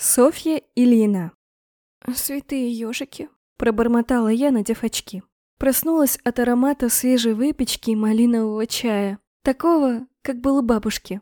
Софья Ильина. «Святые ежики», — пробормотала я, надев очки. Проснулась от аромата свежей выпечки и малинового чая. Такого, как было бабушке.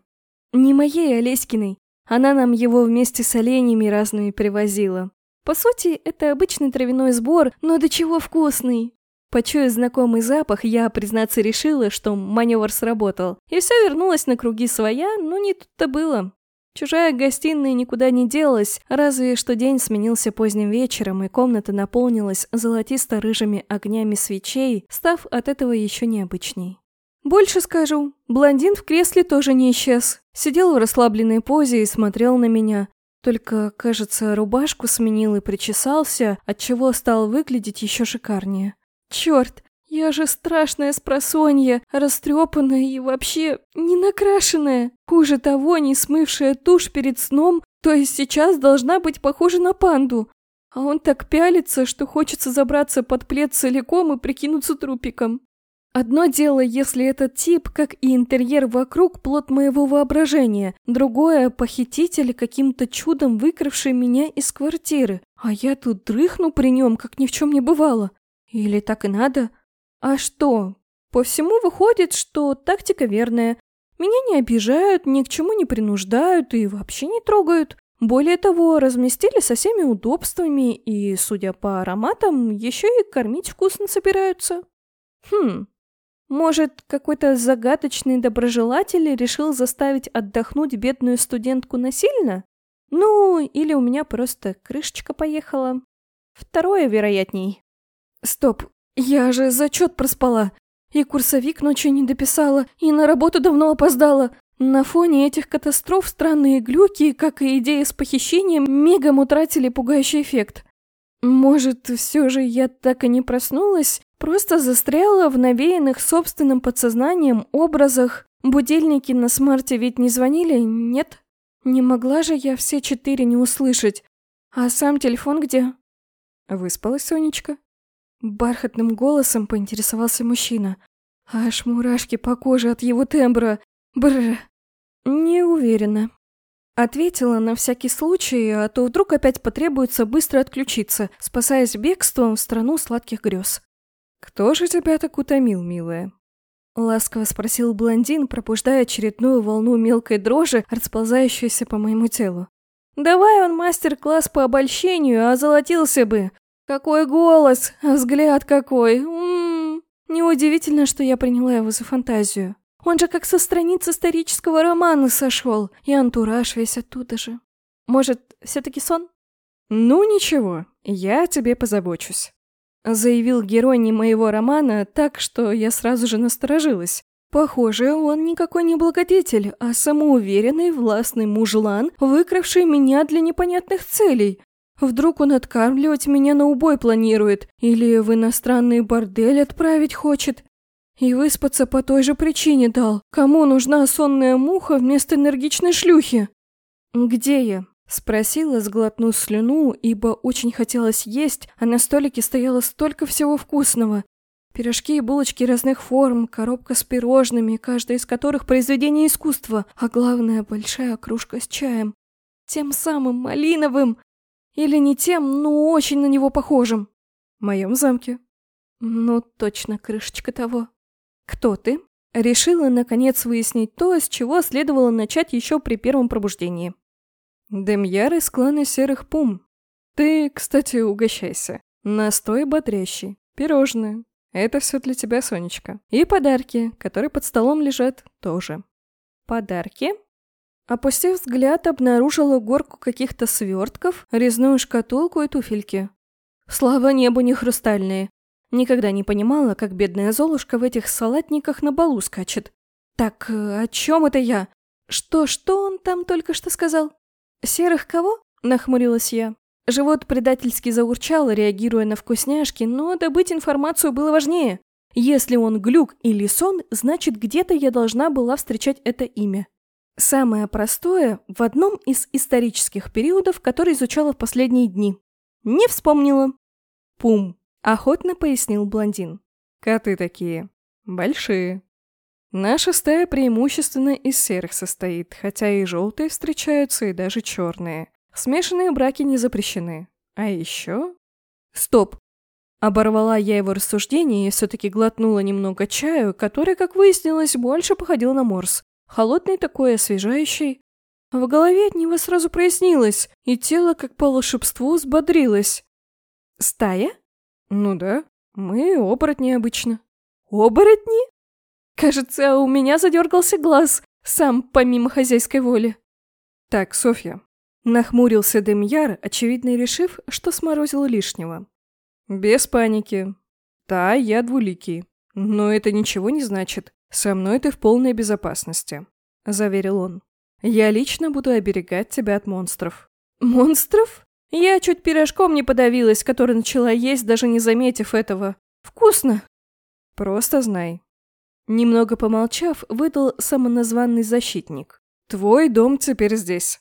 Не моей, а Леськиной. Она нам его вместе с оленями разными привозила. По сути, это обычный травяной сбор, но до чего вкусный. Почуяв знакомый запах, я, признаться, решила, что маневр сработал. И все вернулось на круги своя, но не тут-то было. Чужая гостиная никуда не делась, разве что день сменился поздним вечером, и комната наполнилась золотисто-рыжими огнями свечей, став от этого еще необычней. Больше скажу, блондин в кресле тоже не исчез. Сидел в расслабленной позе и смотрел на меня. Только, кажется, рубашку сменил и причесался, отчего стал выглядеть еще шикарнее. Черт, я же страшная спросонья, растрепанная и вообще не накрашенная. Хуже того, не смывшая тушь перед сном, то есть сейчас должна быть похожа на панду. А он так пялится, что хочется забраться под плед целиком и прикинуться трупиком. Одно дело, если этот тип, как и интерьер вокруг, плод моего воображения. Другое – похититель, каким-то чудом выкравший меня из квартиры. А я тут дрыхну при нем, как ни в чем не бывало. Или так и надо? А что? По всему выходит, что тактика верная. Меня не обижают, ни к чему не принуждают и вообще не трогают. Более того, разместили со всеми удобствами и, судя по ароматам, еще и кормить вкусно собираются. Хм, может, какой-то загадочный доброжелатель решил заставить отдохнуть бедную студентку насильно? Ну, или у меня просто крышечка поехала. Второе вероятней. Стоп, я же зачет проспала. И курсовик ночью не дописала, и на работу давно опоздала. На фоне этих катастроф странные глюки, как и идея с похищением, мигом утратили пугающий эффект. Может, все же я так и не проснулась? Просто застряла в навеянных собственным подсознанием образах. Будильники на смарте ведь не звонили, нет? Не могла же я все четыре не услышать. А сам телефон где? Выспалась Сонечка? Бархатным голосом поинтересовался мужчина. Аж мурашки по коже от его тембра. Бррр. Не уверена. Ответила на всякий случай, а то вдруг опять потребуется быстро отключиться, спасаясь бегством в страну сладких грез. «Кто же тебя так утомил, милая?» Ласково спросил блондин, пробуждая очередную волну мелкой дрожи, расползающуюся по моему телу. «Давай он мастер-класс по обольщению, озолотился бы! Какой голос, взгляд какой! Неудивительно, что я приняла его за фантазию. Он же как со страниц исторического романа сошел, и антураж весь оттуда же. Может, все-таки сон? Ну ничего, я о тебе позабочусь. Заявил герой не моего романа так, что я сразу же насторожилась. Похоже, он никакой не благодетель, а самоуверенный властный мужлан, выкравший меня для непонятных целей. Вдруг он откармливать меня на убой планирует, или в иностранный бордель отправить хочет. И выспаться по той же причине дал. Кому нужна сонная муха вместо энергичной шлюхи? Где я? Спросила, сглотнув слюну, ибо очень хотелось есть, а на столике стояло столько всего вкусного. Пирожки и булочки разных форм, коробка с пирожными, каждая из которых произведение искусства, а главное, большая кружка с чаем. Тем самым малиновым. Или не тем, но очень на него похожим. В моем замке. Ну, точно, крышечка того. Кто ты? Решила, наконец, выяснить то, с чего следовало начать еще при первом пробуждении. Демьяр из клана Серых Пум. Ты, кстати, угощайся. Настой бодрящий, пирожные. Это все для тебя, Сонечка. И подарки, которые под столом лежат, тоже. Подарки? Опустив взгляд, обнаружила горку каких-то свертков, резную шкатулку и туфельки. Слава небу не хрустальные. Никогда не понимала, как бедная Золушка в этих салатниках на балу скачет. Так, э, о чем это я? Что-что он там только что сказал? «Серых кого?» – нахмурилась я. Живот предательски заурчал, реагируя на вкусняшки, но добыть информацию было важнее. Если он глюк или сон, значит где-то я должна была встречать это имя. Самое простое в одном из исторических периодов, который изучала в последние дни. Не вспомнила. Пум, охотно пояснил блондин. Коты такие. Большие. Наша стая преимущественно из серых состоит, хотя и желтые встречаются, и даже черные. Смешанные браки не запрещены. А еще... Стоп. Оборвала я его рассуждение и все-таки глотнула немного чаю, который, как выяснилось, больше походил на морс. Холодный такой, освежающий. В голове от него сразу прояснилось, и тело, как по волшебству, взбодрилось. «Стая?» «Ну да, мы оборотни обычно». «Оборотни?» Кажется, у меня задергался глаз, сам помимо хозяйской воли. «Так, Софья». Нахмурился Демьяр, очевидно решив, что сморозил лишнего. «Без паники. Да, я двуликий. Но это ничего не значит. Со мной ты в полной безопасности», — заверил он. «Я лично буду оберегать тебя от монстров». «Монстров?» Я чуть пирожком не подавилась, который начала есть, даже не заметив этого. Вкусно. Просто знай. Немного помолчав, выдал самоназванный защитник. Твой дом теперь здесь.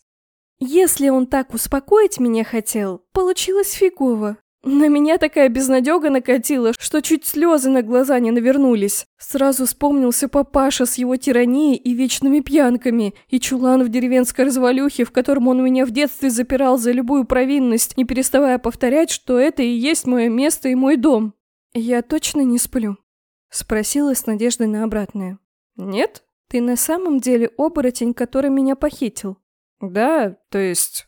Если он так успокоить меня хотел, получилось фигово. На меня такая безнадега накатила, что чуть слезы на глаза не навернулись. Сразу вспомнился папаша с его тиранией и вечными пьянками, и чулан в деревенской развалюхе, в котором он меня в детстве запирал за любую провинность, не переставая повторять, что это и есть мое место и мой дом. «Я точно не сплю?» — спросила с надеждой на обратное. «Нет? Ты на самом деле оборотень, который меня похитил?» «Да, то есть...»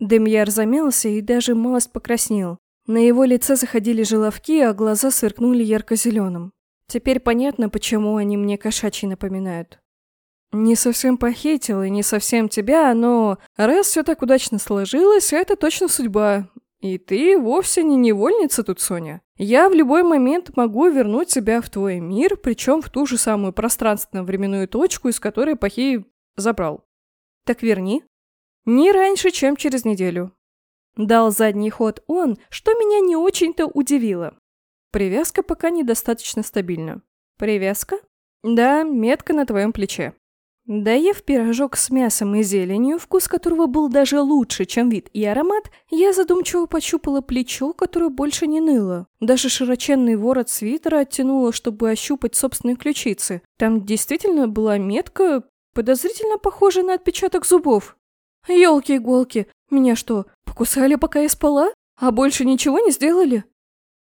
Демьяр замялся и даже малость покраснел. На его лице заходили желовки, а глаза сверкнули ярко-зеленым. Теперь понятно, почему они мне кошачьи напоминают. Не совсем похитил и не совсем тебя, но раз все так удачно сложилось, это точно судьба. И ты вовсе не невольница тут, Соня. Я в любой момент могу вернуть тебя в твой мир, причем в ту же самую пространственно-временную точку, из которой Пахи забрал. Так верни. Не раньше, чем через неделю. Дал задний ход он, что меня не очень-то удивило. Привязка пока недостаточно стабильна. Привязка? Да, метка на твоем плече. Доев пирожок с мясом и зеленью, вкус которого был даже лучше, чем вид и аромат, я задумчиво пощупала плечо, которое больше не ныло. Даже широченный ворот свитера оттянула, чтобы ощупать собственные ключицы. Там действительно была метка, подозрительно похожая на отпечаток зубов. Ёлки-иголки, меня что, покусали, пока я спала? А больше ничего не сделали?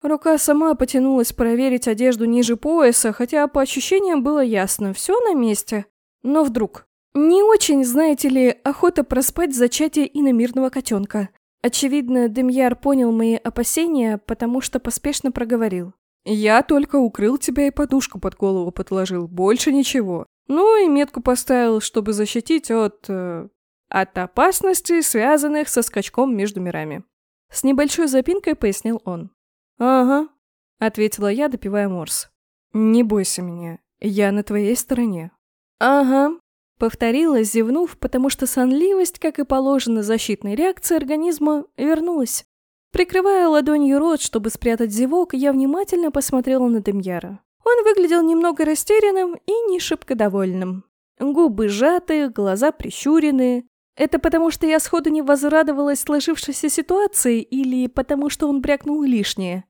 Рука сама потянулась проверить одежду ниже пояса, хотя по ощущениям было ясно, все на месте. Но вдруг... Не очень, знаете ли, охота проспать зачатие иномирного котенка. Очевидно, Демьяр понял мои опасения, потому что поспешно проговорил. «Я только укрыл тебя и подушку под голову подложил, больше ничего. Ну и метку поставил, чтобы защитить от... Э, от опасностей, связанных со скачком между мирами. С небольшой запинкой пояснил он. «Ага», — ответила я, допивая морс. «Не бойся меня, я на твоей стороне». «Ага», — повторила, зевнув, потому что сонливость, как и положено защитной реакции организма, вернулась. Прикрывая ладонью рот, чтобы спрятать зевок, я внимательно посмотрела на Демьяра. Он выглядел немного растерянным и не шибко довольным. Губы сжаты, глаза прищурены, это потому, что я сходу не возрадовалась сложившейся ситуации или потому, что он брякнул лишнее?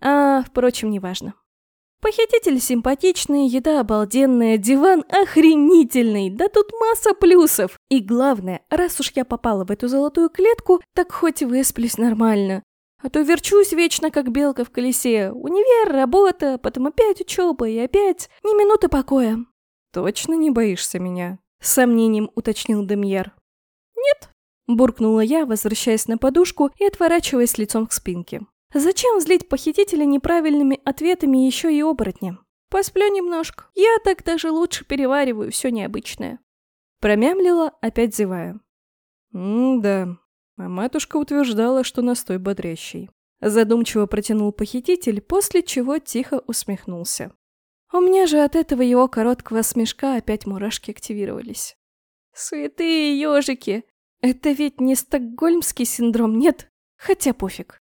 А, впрочем, неважно. Похититель симпатичный, еда обалденная, диван охренительный, да тут масса плюсов. И главное, раз уж я попала в эту золотую клетку, так хоть высплюсь нормально. А то верчусь вечно, как белка в колесе. Универ, работа, потом опять учеба и опять ни минуты покоя. «Точно не боишься меня?» — с сомнением уточнил Демьер. Буркнула я, возвращаясь на подушку и отворачиваясь лицом к спинке. «Зачем злить похитителя неправильными ответами еще и оборотня? Посплю немножко. Я так даже лучше перевариваю все необычное». Промямлила, опять зевая. «М-да, а матушка утверждала, что настой бодрящий». Задумчиво протянул похититель, после чего тихо усмехнулся. У меня же от этого его короткого смешка опять мурашки активировались. «Святые ежики! Это ведь не стокгольмский синдром, нет? Хотя пофиг.